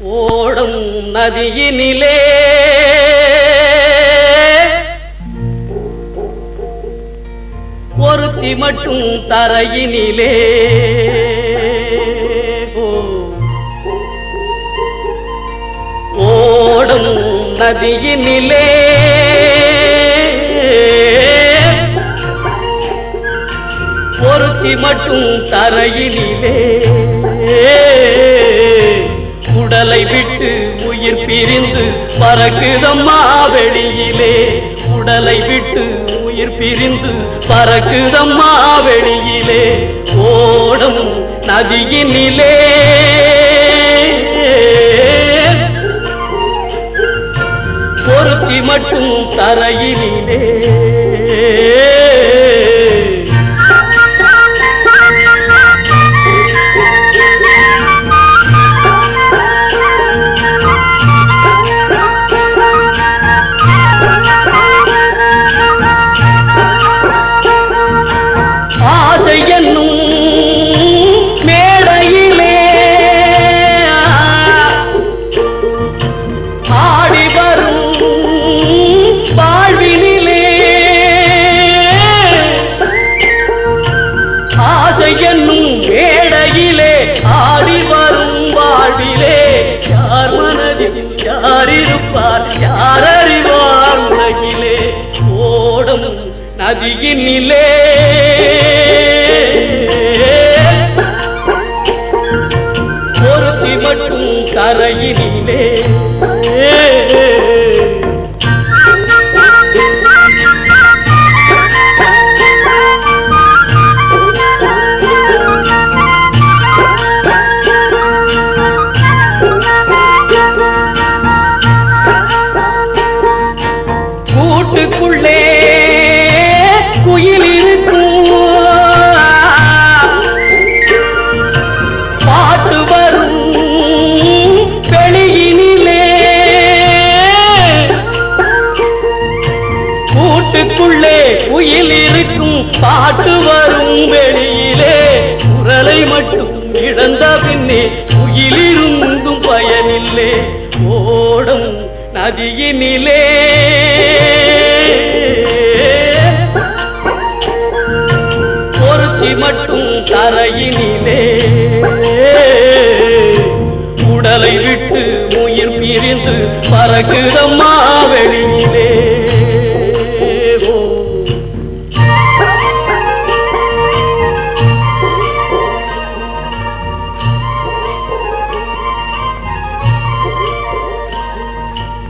ஓடும் நதியினிலே. ஒருத்தி மட்டும் தரையினிலே. ஓடும் நதியினிலே. ஒருத்தி மட்டும் தரையினிலே. போது பறக்குதம்மா வெளியிலே. உடலை விட்டு உயிர் பிரிந்து பறக்குதம்மா வெளியிலே. ஓடும் நதியினிலே. பொருத்தி மட்டும் தரையினிலே. என்னும் மேடையிலே ஆடி வரும் வாழ்விலே. யார் மனதில் யார் இருப்பார்? யார் அறிவார் உலகிலே? ஓடும் நதியினிலே ஒருத்தி மட்டும் கரையினிலே. கூட்டுக்குள்ளே குயில் இருக்கும் பாட்டு வரும் வெளியினிலே. கூட்டுக்குள்ளே குயில் இருக்கும் பாட்டு வரும் வெளியிலே. குரலை மட்டும் இழந்த பின்னே குயிலிருந்தும் பயனில்லை. ஓடும் நதியினிலே. மட்டும் தரையினிலே உடலை விட்டு உயிர் பிரிந்து பறக்குதம்மா வெளியே